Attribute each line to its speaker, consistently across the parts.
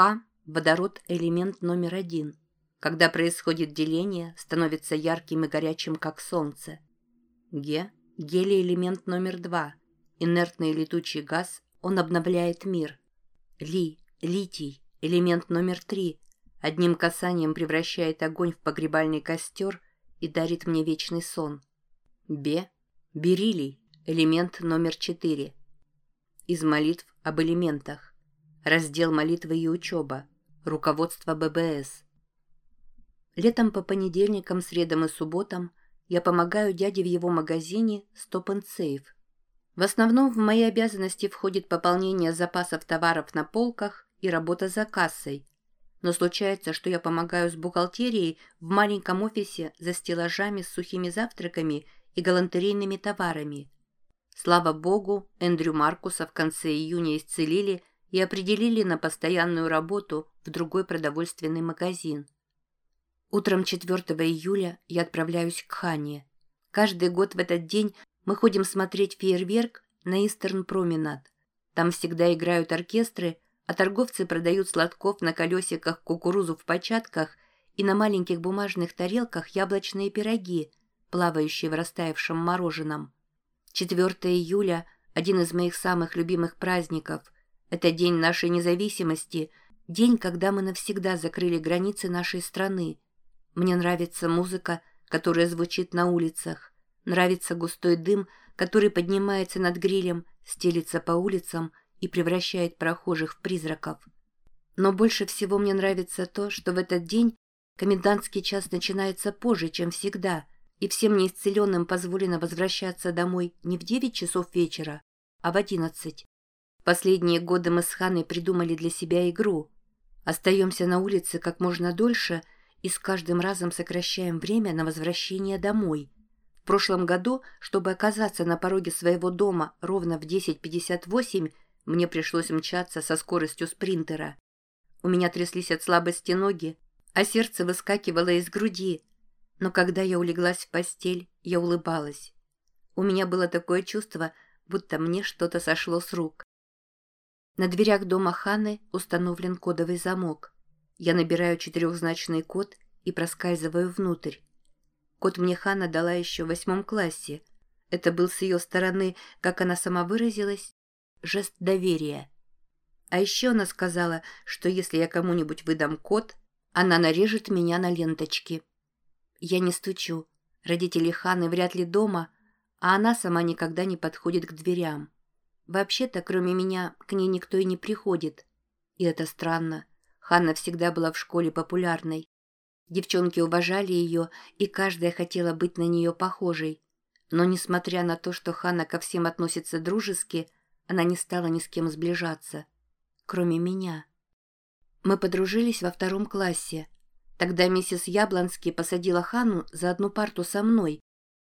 Speaker 1: Х – водород элемент номер один. Когда происходит деление, становится ярким и горячим, как солнце. Г – гелий элемент номер два. Инертный летучий газ, он обновляет мир. Ли – литий, элемент номер три. Одним касанием превращает огонь в погребальный костер и дарит мне вечный сон. Б – бериллий, элемент номер четыре. Из молитв об элементах. Раздел молитвы и учеба. Руководство ББС. Летом по понедельникам, средам и субботам я помогаю дяде в его магазине Stop and Save. В основном в мои обязанности входит пополнение запасов товаров на полках и работа за кассой. Но случается, что я помогаю с бухгалтерией в маленьком офисе за стеллажами с сухими завтраками и галантерейными товарами. Слава богу, Эндрю Маркуса в конце июня исцелили и определили на постоянную работу в другой продовольственный магазин. Утром 4 июля я отправляюсь к Хане. Каждый год в этот день мы ходим смотреть фейерверк на Истерн Променад. Там всегда играют оркестры, а торговцы продают сладков на колесиках кукурузу в початках и на маленьких бумажных тарелках яблочные пироги, плавающие в растаявшем мороженом. 4 июля – один из моих самых любимых праздников – это день нашей независимости, день, когда мы навсегда закрыли границы нашей страны. Мне нравится музыка, которая звучит на улицах. Нравится густой дым, который поднимается над грилем, стелится по улицам и превращает прохожих в призраков. Но больше всего мне нравится то, что в этот день комендантский час начинается позже, чем всегда, и всем неисцеленным позволено возвращаться домой не в 9 часов вечера, а в 11. Последние годы мы с Ханой придумали для себя игру. Остаемся на улице как можно дольше и с каждым разом сокращаем время на возвращение домой. В прошлом году, чтобы оказаться на пороге своего дома ровно в 10.58, мне пришлось мчаться со скоростью спринтера. У меня тряслись от слабости ноги, а сердце выскакивало из груди. Но когда я улеглась в постель, я улыбалась. У меня было такое чувство, будто мне что-то сошло с рук. На дверях дома Ханы установлен кодовый замок. Я набираю четырехзначный код и проскальзываю внутрь. Код мне Хана дала еще в восьмом классе. Это был с ее стороны, как она сама выразилась, жест доверия. А еще она сказала, что если я кому-нибудь выдам код, она нарежет меня на ленточки. Я не стучу. Родители Ханы вряд ли дома, а она сама никогда не подходит к дверям. Вообще-то, кроме меня, к ней никто и не приходит. И это странно. Ханна всегда была в школе популярной. Девчонки уважали ее, и каждая хотела быть на нее похожей. Но, несмотря на то, что Ханна ко всем относится дружески, она не стала ни с кем сближаться. Кроме меня. Мы подружились во втором классе. Тогда миссис Яблонский посадила Ханну за одну парту со мной.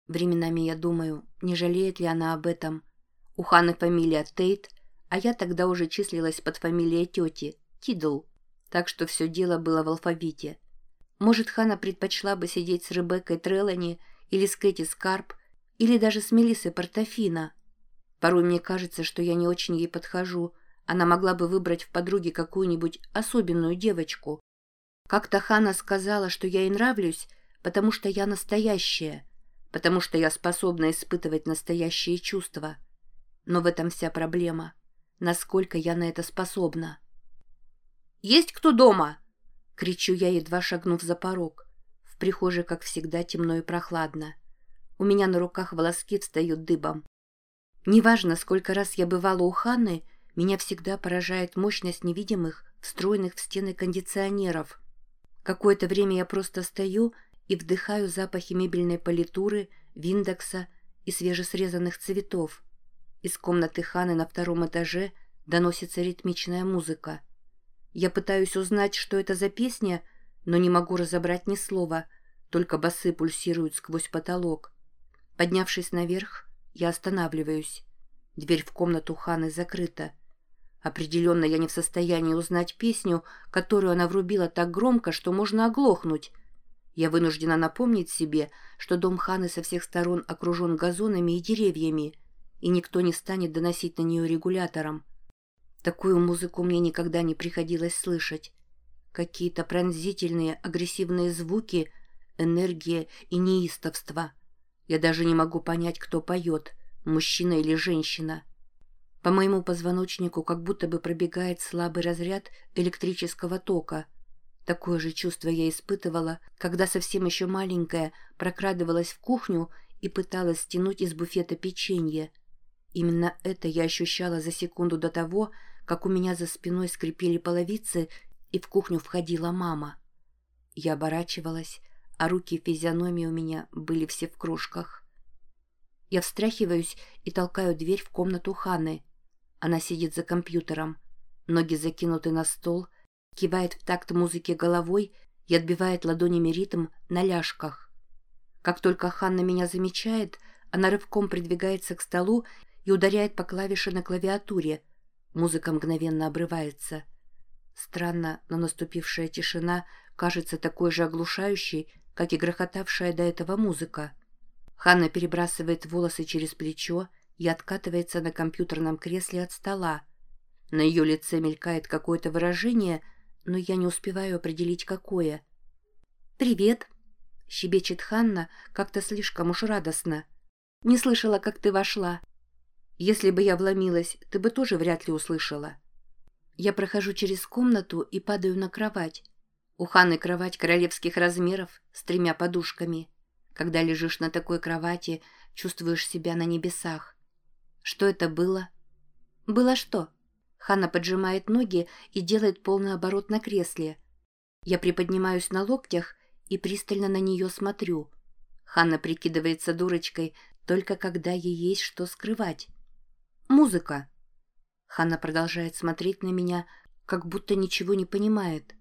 Speaker 1: Временами я думаю, не жалеет ли она об этом – у Ханны фамилия Тейт, а я тогда уже числилась под фамилией тети, Тидл, так что все дело было в алфавите. Может, Хана предпочла бы сидеть с Ребеккой Трелани или с Кэти Скарп, или даже с Мелиссой Портофино. Порой мне кажется, что я не очень ей подхожу. Она могла бы выбрать в подруге какую-нибудь особенную девочку. Как-то Хана сказала, что я ей нравлюсь, потому что я настоящая, потому что я способна испытывать настоящие чувства. Но в этом вся проблема. Насколько я на это способна? «Есть кто дома?» — кричу я, едва шагнув за порог. В прихожей, как всегда, темно и прохладно. У меня на руках волоски встают дыбом. Неважно, сколько раз я бывала у Ханны, меня всегда поражает мощность невидимых, встроенных в стены кондиционеров. Какое-то время я просто стою и вдыхаю запахи мебельной политуры, виндекса и свежесрезанных цветов. Из комнаты Ханы на втором этаже доносится ритмичная музыка. Я пытаюсь узнать, что это за песня, но не могу разобрать ни слова, только басы пульсируют сквозь потолок. Поднявшись наверх, я останавливаюсь. Дверь в комнату Ханы закрыта. Определенно я не в состоянии узнать песню, которую она врубила так громко, что можно оглохнуть. Я вынуждена напомнить себе, что дом Ханы со всех сторон окружен газонами и деревьями, и никто не станет доносить на нее регулятором. Такую музыку мне никогда не приходилось слышать. Какие-то пронзительные, агрессивные звуки, энергия и неистовство. Я даже не могу понять, кто поет, мужчина или женщина. По моему позвоночнику как будто бы пробегает слабый разряд электрического тока. Такое же чувство я испытывала, когда совсем еще маленькая прокрадывалась в кухню и пыталась стянуть из буфета печенье. Именно это я ощущала за секунду до того, как у меня за спиной скрипели половицы, и в кухню входила мама. Я оборачивалась, а руки и физиономии у меня были все в кружках. Я встряхиваюсь и толкаю дверь в комнату Ханы. Она сидит за компьютером. Ноги закинуты на стол, кивает в такт музыки головой и отбивает ладонями ритм на ляжках. Как только Ханна меня замечает, она рывком придвигается к столу и ударяет по клавише на клавиатуре – Музыка мгновенно обрывается. Странно, но наступившая тишина кажется такой же оглушающей, как и грохотавшая до этого музыка. Ханна перебрасывает волосы через плечо и откатывается на компьютерном кресле от стола. На ее лице мелькает какое-то выражение, но я не успеваю определить, какое. «Привет!» — щебечет Ханна как-то слишком уж радостно. «Не слышала, как ты вошла». Если бы я вломилась, ты бы тоже вряд ли услышала. Я прохожу через комнату и падаю на кровать. У Ханы кровать королевских размеров с тремя подушками. Когда лежишь на такой кровати, чувствуешь себя на небесах. Что это было? Было что? Хана поджимает ноги и делает полный оборот на кресле. Я приподнимаюсь на локтях и пристально на нее смотрю. Ханна прикидывается дурочкой, только когда ей есть что скрывать. Музыка. Ханна продолжает смотреть на меня, как будто ничего не понимает.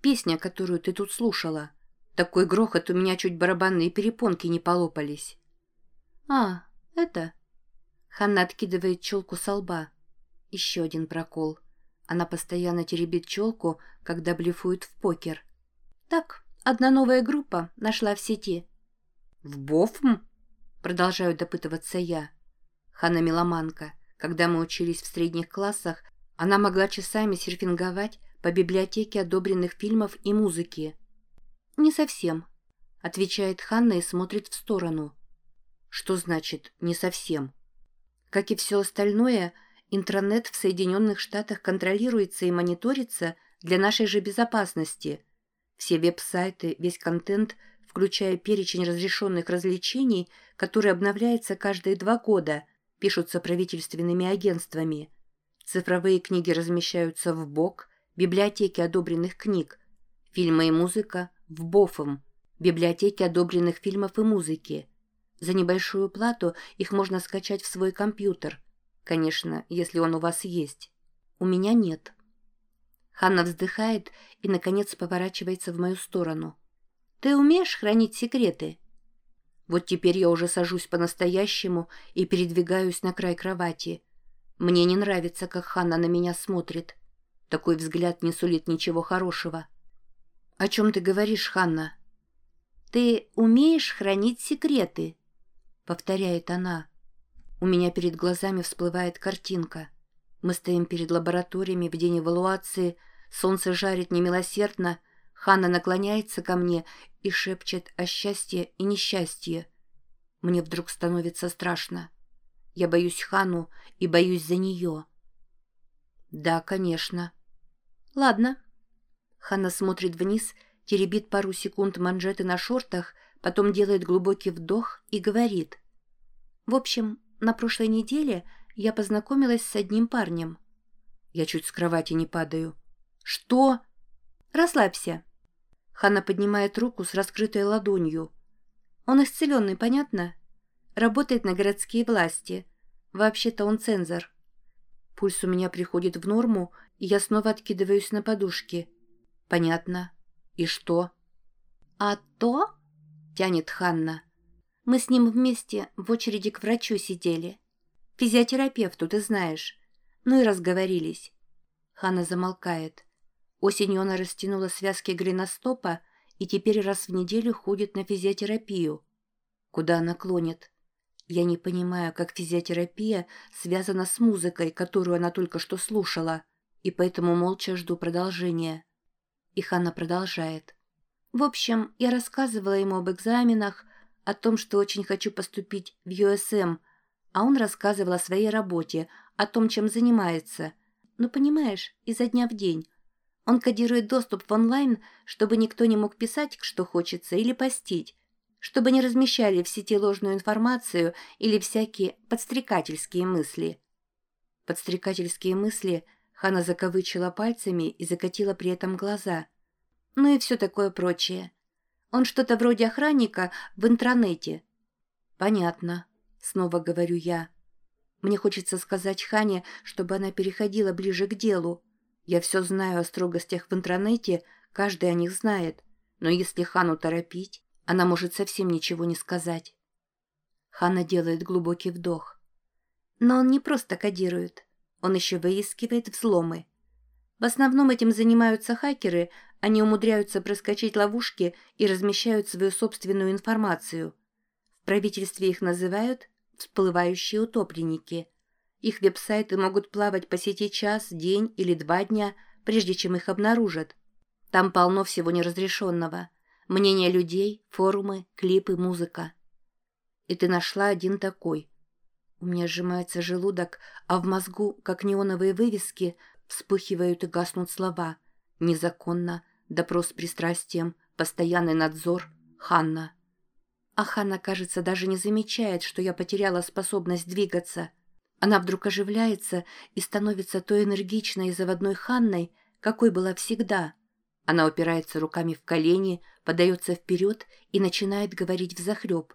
Speaker 1: Песня, которую ты тут слушала. Такой грохот, у меня чуть барабанные перепонки не полопались. А, это... Ханна откидывает челку со лба. Еще один прокол. Она постоянно теребит челку, когда блефует в покер. Так, одна новая группа нашла в сети. «В Бофм?» Продолжаю допытываться я. Ханна Меломанка. Когда мы учились в средних классах, она могла часами серфинговать по библиотеке одобренных фильмов и музыки. «Не совсем», — отвечает Ханна и смотрит в сторону. «Что значит «не совсем»?» Как и все остальное, интернет в Соединенных Штатах контролируется и мониторится для нашей же безопасности. Все веб-сайты, весь контент, включая перечень разрешенных развлечений, который обновляется каждые два года, пишутся правительственными агентствами. Цифровые книги размещаются в БОК, библиотеки одобренных книг. Фильмы и музыка в БОФом, библиотеки одобренных фильмов и музыки. За небольшую плату их можно скачать в свой компьютер. Конечно, если он у вас есть. У меня нет. Ханна вздыхает и, наконец, поворачивается в мою сторону. «Ты умеешь хранить секреты?» Вот теперь я уже сажусь по-настоящему и передвигаюсь на край кровати. Мне не нравится, как Ханна на меня смотрит. Такой взгляд не сулит ничего хорошего. «О чем ты говоришь, Ханна?» «Ты умеешь хранить секреты?» — повторяет она. У меня перед глазами всплывает картинка. Мы стоим перед лабораториями в день эвалуации, солнце жарит немилосердно, Ханна наклоняется ко мне и шепчет о счастье и несчастье. Мне вдруг становится страшно. Я боюсь Хану и боюсь за нее. Да, конечно. Ладно. Ханна смотрит вниз, теребит пару секунд манжеты на шортах, потом делает глубокий вдох и говорит. В общем, на прошлой неделе я познакомилась с одним парнем. Я чуть с кровати не падаю. Что? Расслабься. Ханна поднимает руку с раскрытой ладонью. Он исцеленный, понятно? Работает на городские власти. Вообще-то он цензор. Пульс у меня приходит в норму, и я снова откидываюсь на подушки. Понятно. И что? А то, тянет Ханна. Мы с ним вместе в очереди к врачу сидели. Физиотерапевту, ты знаешь. Ну и разговорились. Ханна замолкает. Осенью она растянула связки голеностопа и теперь раз в неделю ходит на физиотерапию. Куда она клонит? Я не понимаю, как физиотерапия связана с музыкой, которую она только что слушала, и поэтому молча жду продолжения. И Ханна продолжает. В общем, я рассказывала ему об экзаменах, о том, что очень хочу поступить в USM, а он рассказывал о своей работе, о том, чем занимается. Ну, понимаешь, изо дня в день. Он кодирует доступ в онлайн, чтобы никто не мог писать, что хочется, или постить, чтобы не размещали в сети ложную информацию или всякие подстрекательские мысли. Подстрекательские мысли Хана закавычила пальцами и закатила при этом глаза. Ну и все такое прочее. Он что-то вроде охранника в интранете. Понятно, снова говорю я. Мне хочется сказать Хане, чтобы она переходила ближе к делу. Я все знаю о строгостях в интранете, каждый о них знает. Но если Хану торопить, она может совсем ничего не сказать. Хана делает глубокий вдох. Но он не просто кодирует. Он еще выискивает взломы. В основном этим занимаются хакеры, они умудряются проскочить ловушки и размещают свою собственную информацию. В правительстве их называют «всплывающие утопленники». Их веб-сайты могут плавать по сети час, день или два дня, прежде чем их обнаружат. Там полно всего неразрешенного. Мнения людей, форумы, клипы, музыка. И ты нашла один такой. У меня сжимается желудок, а в мозгу, как неоновые вывески, Вспыхивают и гаснут слова. Незаконно, допрос с пристрастием, постоянный надзор, Ханна. А Ханна, кажется, даже не замечает, что я потеряла способность двигаться. Она вдруг оживляется и становится той энергичной и заводной Ханной, какой была всегда. Она упирается руками в колени, подается вперед и начинает говорить взахлеб.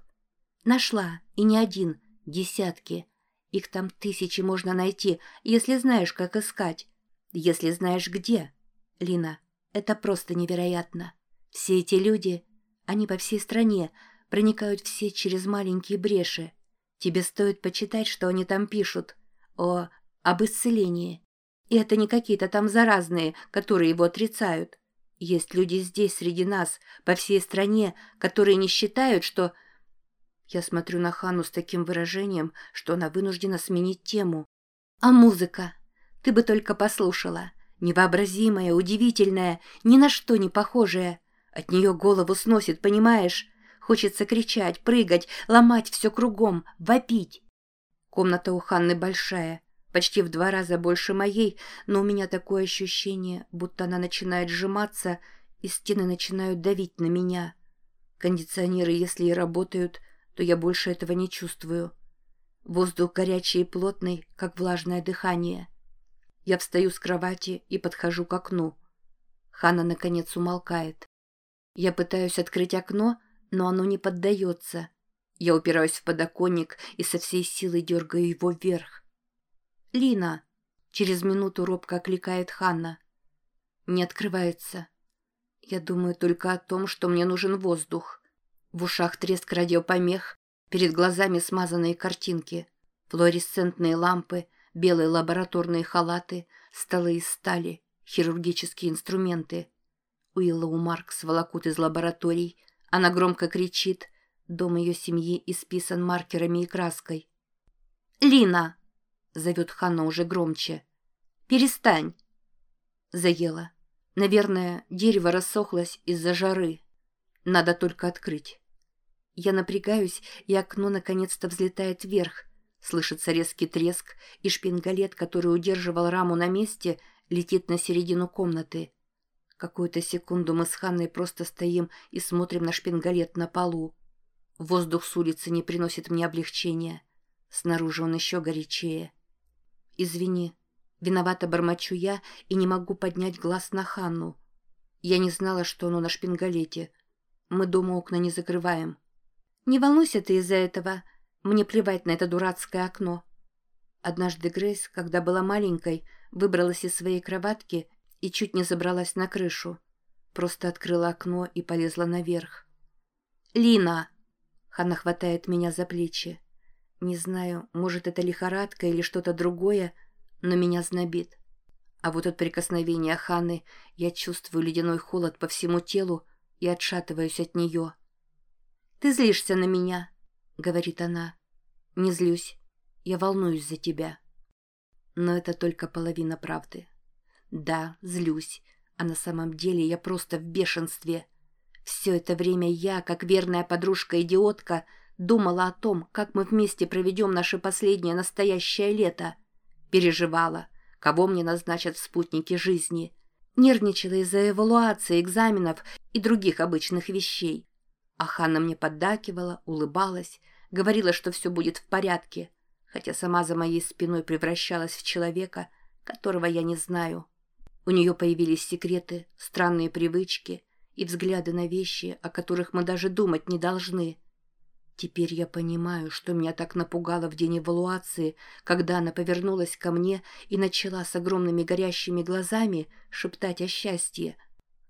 Speaker 1: «Нашла, и не один, десятки. Их там тысячи можно найти, если знаешь, как искать если знаешь где. Лина, это просто невероятно. Все эти люди, они по всей стране, проникают все через маленькие бреши. Тебе стоит почитать, что они там пишут. О, об исцелении. И это не какие-то там заразные, которые его отрицают. Есть люди здесь, среди нас, по всей стране, которые не считают, что... Я смотрю на Хану с таким выражением, что она вынуждена сменить тему. А музыка? Ты бы только послушала. Невообразимая, удивительная, ни на что не похожая. От нее голову сносит, понимаешь? Хочется кричать, прыгать, ломать все кругом, вопить. Комната у Ханны большая, почти в два раза больше моей, но у меня такое ощущение, будто она начинает сжиматься, и стены начинают давить на меня. Кондиционеры, если и работают, то я больше этого не чувствую. Воздух горячий и плотный, как влажное дыхание. Я встаю с кровати и подхожу к окну. Хана, наконец, умолкает. Я пытаюсь открыть окно, но оно не поддается. Я упираюсь в подоконник и со всей силой дергаю его вверх. «Лина!» — через минуту робко окликает Ханна. Не открывается. Я думаю только о том, что мне нужен воздух. В ушах треск радиопомех, перед глазами смазанные картинки, флуоресцентные лампы — белые лабораторные халаты, столы из стали, хирургические инструменты. Уиллоу Маркс волокут из лабораторий. Она громко кричит. Дом ее семьи исписан маркерами и краской. «Лина!» — зовет Ханна уже громче. «Перестань!» Заела. Наверное, дерево рассохлось из-за жары. Надо только открыть. Я напрягаюсь, и окно наконец-то взлетает вверх — Слышится резкий треск, и шпингалет, который удерживал раму на месте, летит на середину комнаты. Какую-то секунду мы с Ханной просто стоим и смотрим на шпингалет на полу. Воздух с улицы не приносит мне облегчения. Снаружи он еще горячее. «Извини», Виновато бормочу я и не могу поднять глаз на Ханну. Я не знала, что оно на шпингалете. Мы дома окна не закрываем. «Не волнуйся ты из-за этого», мне плевать на это дурацкое окно. Однажды Грейс, когда была маленькой, выбралась из своей кроватки и чуть не забралась на крышу. Просто открыла окно и полезла наверх. «Лина!» Ханна хватает меня за плечи. Не знаю, может, это лихорадка или что-то другое, но меня знобит. А вот от прикосновения Ханны я чувствую ледяной холод по всему телу и отшатываюсь от нее. «Ты злишься на меня?» — говорит она. Не злюсь. Я волнуюсь за тебя. Но это только половина правды. Да, злюсь, а на самом деле я просто в бешенстве. Все это время я, как верная подружка-идиотка, думала о том, как мы вместе проведем наше последнее настоящее лето. Переживала, кого мне назначат в спутнике жизни. Нервничала из-за эвалуации, экзаменов и других обычных вещей. А Ханна мне поддакивала, улыбалась, говорила, что все будет в порядке, хотя сама за моей спиной превращалась в человека, которого я не знаю. У нее появились секреты, странные привычки и взгляды на вещи, о которых мы даже думать не должны. Теперь я понимаю, что меня так напугало в день эвалуации, когда она повернулась ко мне и начала с огромными горящими глазами шептать о счастье.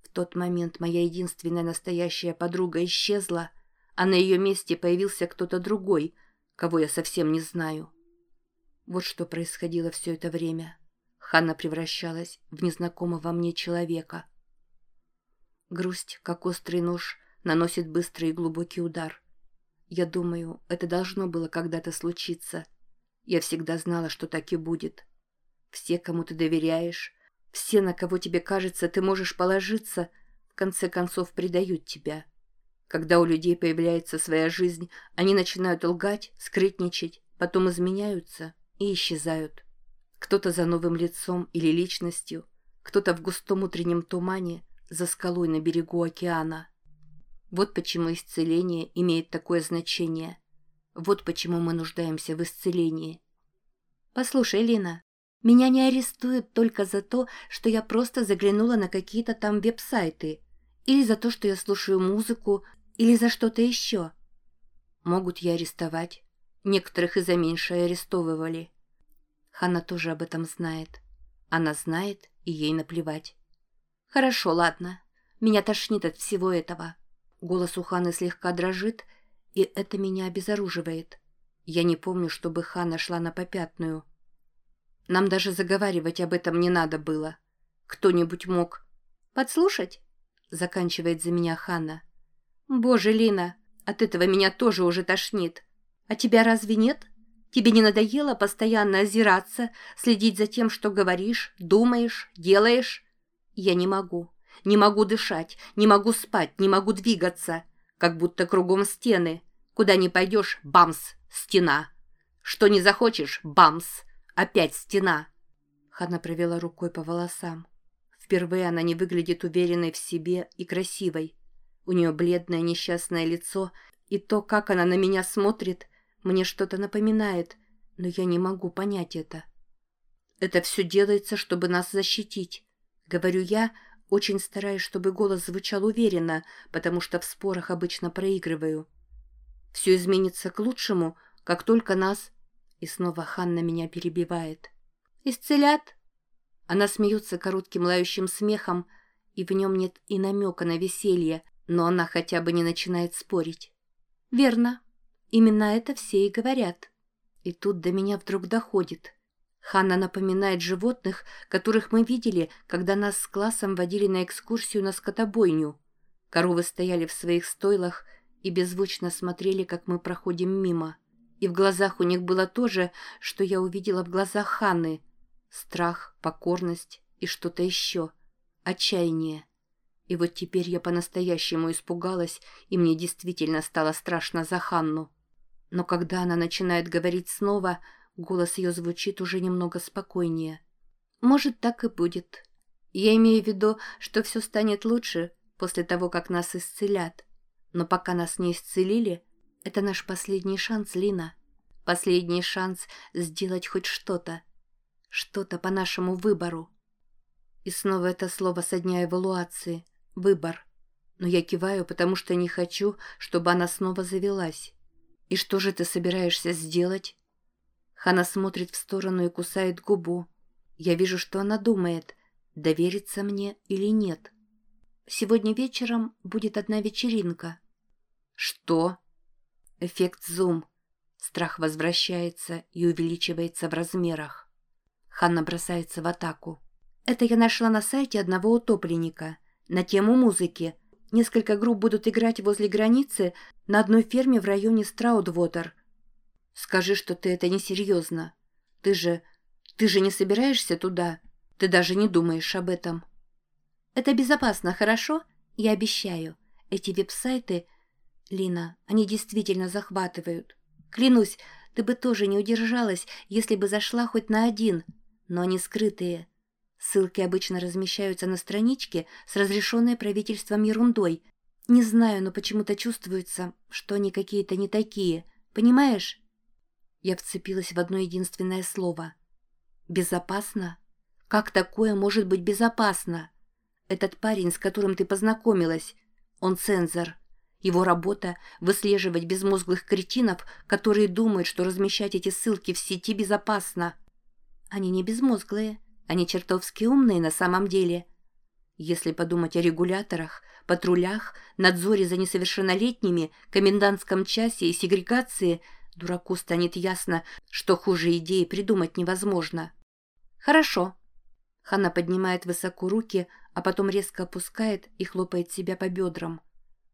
Speaker 1: В тот момент моя единственная настоящая подруга исчезла, а на ее месте появился кто-то другой, кого я совсем не знаю. Вот что происходило все это время. Ханна превращалась в незнакомого мне человека. Грусть, как острый нож, наносит быстрый и глубокий удар. Я думаю, это должно было когда-то случиться. Я всегда знала, что так и будет. Все, кому ты доверяешь, все, на кого тебе кажется, ты можешь положиться, в конце концов предают тебя. Когда у людей появляется своя жизнь, они начинают лгать, скрытничать, потом изменяются и исчезают. Кто-то за новым лицом или личностью, кто-то в густом утреннем тумане за скалой на берегу океана. Вот почему исцеление имеет такое значение. Вот почему мы нуждаемся в исцелении. Послушай, Лина, меня не арестуют только за то, что я просто заглянула на какие-то там веб-сайты, или за то, что я слушаю музыку, или за что-то еще. Могут я арестовать. Некоторых и за меньшее арестовывали. Ханна тоже об этом знает. Она знает, и ей наплевать. Хорошо, ладно. Меня тошнит от всего этого. Голос у Ханы слегка дрожит, и это меня обезоруживает. Я не помню, чтобы Хана шла на попятную. Нам даже заговаривать об этом не надо было. Кто-нибудь мог... «Подслушать?» — заканчивает за меня Ханна. «Боже, Лина, от этого меня тоже уже тошнит. А тебя разве нет? Тебе не надоело постоянно озираться, следить за тем, что говоришь, думаешь, делаешь? Я не могу. Не могу дышать, не могу спать, не могу двигаться. Как будто кругом стены. Куда не пойдешь — бамс, стена. Что не захочешь — бамс, опять стена. Хана провела рукой по волосам. Впервые она не выглядит уверенной в себе и красивой. У нее бледное несчастное лицо, и то, как она на меня смотрит, мне что-то напоминает, но я не могу понять это. Это все делается, чтобы нас защитить. Говорю я, очень стараюсь, чтобы голос звучал уверенно, потому что в спорах обычно проигрываю. Все изменится к лучшему, как только нас... И снова Ханна меня перебивает. «Исцелят?» Она смеется коротким лающим смехом, и в нем нет и намека на веселье, но она хотя бы не начинает спорить. «Верно. Именно это все и говорят». И тут до меня вдруг доходит. Ханна напоминает животных, которых мы видели, когда нас с классом водили на экскурсию на скотобойню. Коровы стояли в своих стойлах и беззвучно смотрели, как мы проходим мимо. И в глазах у них было то же, что я увидела в глазах Ханны. Страх, покорность и что-то еще. Отчаяние. И вот теперь я по-настоящему испугалась, и мне действительно стало страшно за Ханну. Но когда она начинает говорить снова, голос ее звучит уже немного спокойнее. «Может, так и будет. Я имею в виду, что все станет лучше после того, как нас исцелят. Но пока нас не исцелили, это наш последний шанс, Лина. Последний шанс сделать хоть что-то. Что-то по нашему выбору». И снова это слово со дня эвалуации – Выбор. Но я киваю, потому что не хочу, чтобы она снова завелась. И что же ты собираешься сделать? Хана смотрит в сторону и кусает губу. Я вижу, что она думает, довериться мне или нет. Сегодня вечером будет одна вечеринка. Что? Эффект зум. Страх возвращается и увеличивается в размерах. Ханна бросается в атаку. Это я нашла на сайте одного утопленника на тему музыки. Несколько групп будут играть возле границы на одной ферме в районе Страудвотер. Скажи, что ты это несерьезно. Ты же... Ты же не собираешься туда? Ты даже не думаешь об этом.
Speaker 2: Это безопасно, хорошо? Я обещаю. Эти веб-сайты... Лина, они действительно захватывают. Клянусь, ты бы тоже не удержалась, если бы зашла хоть на один. Но они скрытые. Ссылки обычно размещаются на страничке с разрешенной правительством ерундой. Не знаю, но почему-то чувствуется, что они какие-то не такие. Понимаешь? Я вцепилась в одно единственное слово. «Безопасно? Как такое может быть безопасно? Этот парень, с которым ты познакомилась, он цензор. Его работа – выслеживать безмозглых кретинов, которые думают, что размещать эти ссылки в сети безопасно. Они не безмозглые, они чертовски умные на самом деле. Если подумать о регуляторах, патрулях, надзоре за несовершеннолетними, комендантском часе и сегрегации – Дураку станет ясно, что хуже идеи придумать невозможно. «Хорошо». Ханна поднимает высоко руки, а потом резко опускает и хлопает себя по бедрам.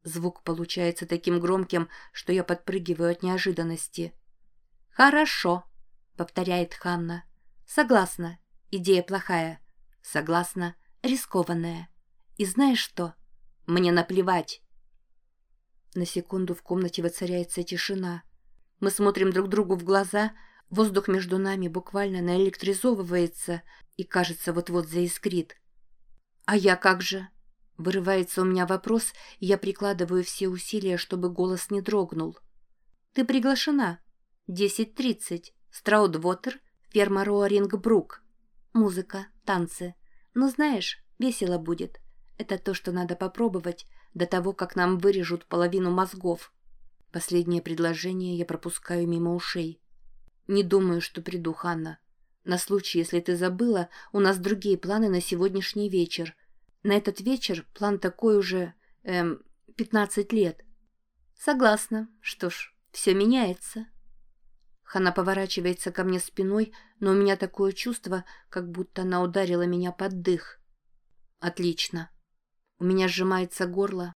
Speaker 2: Звук получается таким громким, что я подпрыгиваю от неожиданности. «Хорошо», — повторяет Ханна. «Согласна. Идея плохая. Согласна. Рискованная. И знаешь что? Мне наплевать». На секунду в комнате воцаряется тишина. Мы смотрим друг другу в глаза, воздух между нами буквально наэлектризовывается и, кажется, вот-вот заискрит. «А я как же?» Вырывается у меня вопрос, и я прикладываю все усилия, чтобы голос не дрогнул. «Ты приглашена. 10.30. Страудвотер, ферма Роарингбрук. Музыка, танцы. Ну, знаешь, весело будет. Это то, что надо попробовать до того, как нам вырежут половину мозгов». Последнее предложение я пропускаю мимо ушей. Не думаю, что приду, Ханна. На случай, если ты забыла, у нас другие планы на сегодняшний вечер. На этот вечер план такой уже, эм, 15 лет. Согласна. Что ж, все меняется. Хана поворачивается ко мне спиной, но у меня такое чувство, как будто она ударила меня под дых. Отлично. У меня сжимается горло.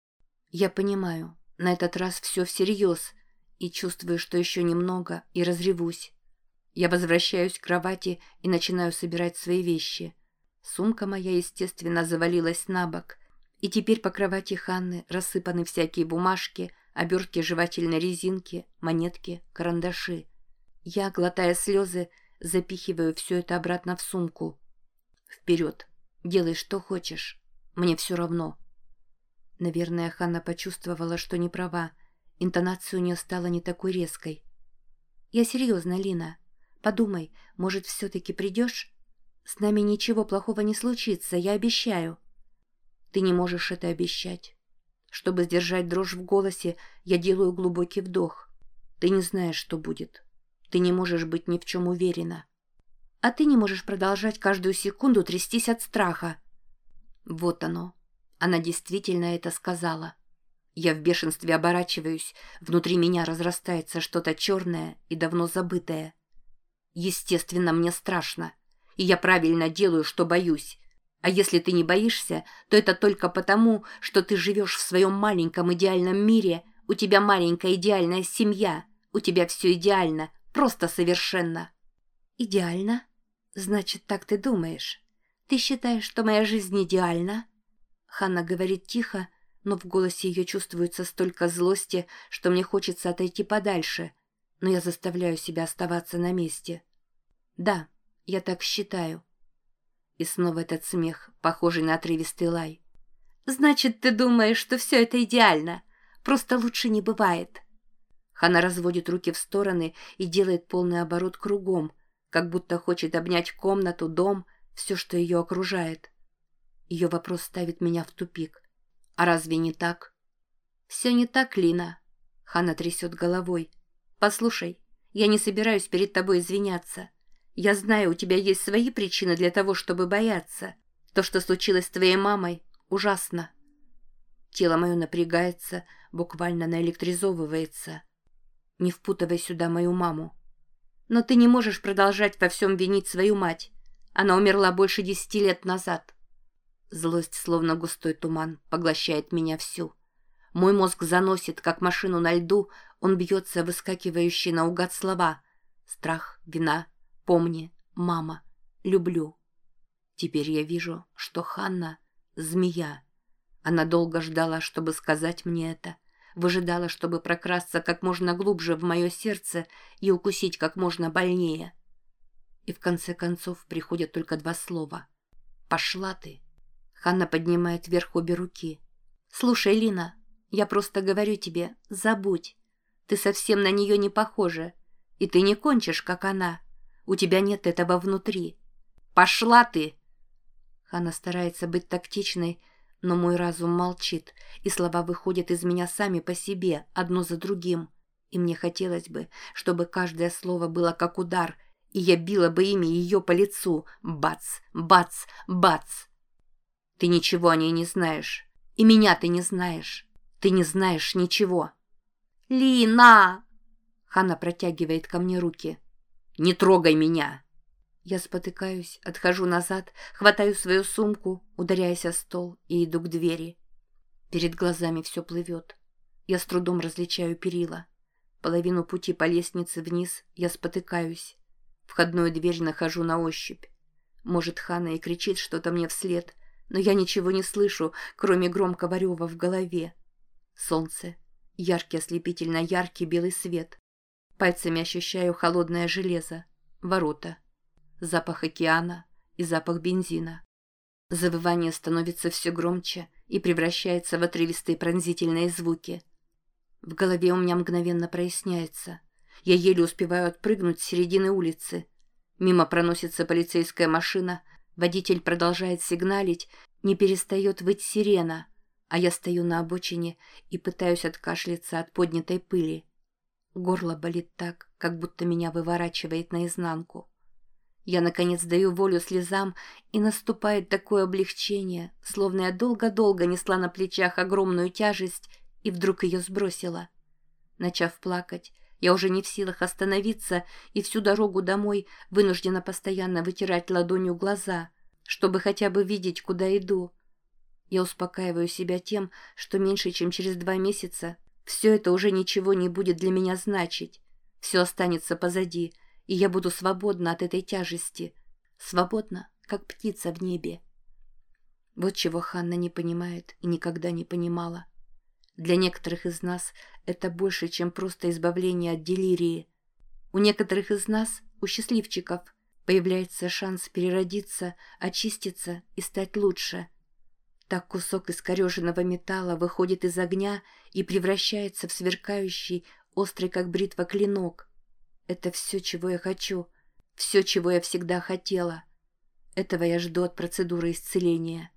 Speaker 2: Я понимаю, на этот раз все всерьез, и чувствую, что еще немного, и разревусь. Я возвращаюсь к кровати и начинаю собирать свои вещи. Сумка моя, естественно, завалилась на бок, и теперь по кровати Ханны рассыпаны всякие бумажки, обертки жевательной резинки, монетки, карандаши. Я, глотая слезы, запихиваю все это обратно в сумку. Вперед, делай что хочешь, мне все равно. Наверное, Ханна почувствовала, что не права. Интонация у нее стала не такой резкой. «Я серьезно, Лина. Подумай, может, все-таки придешь? С нами ничего плохого не случится, я обещаю». «Ты не можешь это обещать». Чтобы сдержать дрожь в голосе, я делаю глубокий вдох. «Ты не знаешь, что будет. Ты не можешь быть ни в чем уверена». «А ты не можешь продолжать каждую секунду трястись от страха». «Вот оно». Она действительно это сказала. Я в бешенстве оборачиваюсь, внутри меня разрастается что-то черное и давно забытое. Естественно, мне страшно, и я правильно делаю, что боюсь. А если ты не боишься, то это только потому, что ты живешь в своем маленьком идеальном мире, у тебя маленькая идеальная семья, у тебя все идеально, просто совершенно. Идеально? Значит, так ты думаешь? Ты считаешь, что моя жизнь идеальна? Ханна говорит тихо, но в голосе ее чувствуется столько злости, что мне хочется отойти подальше, но я заставляю себя оставаться на месте. Да, я так считаю. И снова этот смех, похожий на отрывистый лай. «Значит, ты думаешь, что все это идеально? Просто лучше не бывает». Хана разводит руки в стороны и делает полный оборот кругом, как будто хочет обнять комнату, дом, все, что ее окружает. Ее вопрос ставит меня в тупик. А разве не так? Все не так, Лина. Хана трясет головой. Послушай, я не собираюсь перед тобой извиняться. Я знаю, у тебя есть свои причины для того, чтобы бояться. То, что случилось с твоей мамой, ужасно. Тело мое напрягается, буквально наэлектризовывается. Не впутывай сюда мою маму. Но ты не можешь продолжать во всем винить свою мать. Она умерла больше десяти лет назад. Злость, словно густой туман, поглощает меня всю.
Speaker 1: Мой мозг заносит, как машину на льду, он бьется, выскакивающие наугад слова. Страх, вина, помни, мама, люблю. Теперь я вижу, что Ханна — змея. Она долго ждала, чтобы сказать мне это. Выжидала, чтобы прокрасться как можно глубже в мое сердце и укусить как можно больнее. И в конце концов приходят только два слова. «Пошла ты!» Ханна поднимает вверх обе руки. «Слушай, Лина, я просто говорю тебе, забудь. Ты совсем на нее не похожа. И ты не кончишь, как она. У тебя нет этого внутри. Пошла ты!» Ханна старается быть тактичной, но мой разум молчит, и слова выходят из меня сами по себе, одно за другим. И мне хотелось бы, чтобы каждое слово было как удар, и я била бы ими ее по лицу. Бац, бац, бац. Ты ничего о ней не знаешь. И меня ты не знаешь. Ты не знаешь ничего. «Лина!» Хана протягивает ко мне руки. «Не трогай меня!» Я спотыкаюсь, отхожу назад, хватаю свою сумку, ударяясь о стол и иду к двери. Перед глазами все плывет. Я с трудом различаю перила. Половину пути по лестнице вниз я спотыкаюсь. Входную дверь нахожу на ощупь. Может, Хана и кричит что-то мне вслед, но я ничего не слышу, кроме громкого рева в голове. Солнце. Яркий, ослепительно яркий белый свет. Пальцами ощущаю холодное железо. Ворота запах океана и запах бензина. Завывание становится все громче и превращается в отрывистые пронзительные звуки. В голове у меня мгновенно проясняется. Я еле успеваю отпрыгнуть с середины улицы. Мимо проносится полицейская машина, водитель продолжает сигналить, не перестает выть сирена, а я стою на обочине и пытаюсь откашляться от поднятой пыли. Горло болит так, как будто меня выворачивает наизнанку. Я, наконец, даю волю слезам, и наступает такое облегчение, словно я долго-долго несла на плечах огромную тяжесть и вдруг ее сбросила. Начав плакать, я уже не в силах остановиться и всю дорогу домой вынуждена постоянно вытирать ладонью глаза, чтобы хотя бы видеть, куда иду. Я успокаиваю себя тем, что меньше, чем через два месяца, все это уже ничего не будет для меня значить. Все останется позади — и я буду свободна от этой тяжести, свободна, как птица в небе. Вот чего Ханна не понимает и никогда не понимала. Для некоторых из нас это больше, чем просто избавление от делирии. У некоторых из нас, у счастливчиков, появляется шанс переродиться, очиститься и стать лучше. Так кусок искореженного металла выходит из огня и превращается в сверкающий, острый как бритва клинок – это все, чего я хочу. Все, чего я всегда хотела. Этого я жду от процедуры исцеления.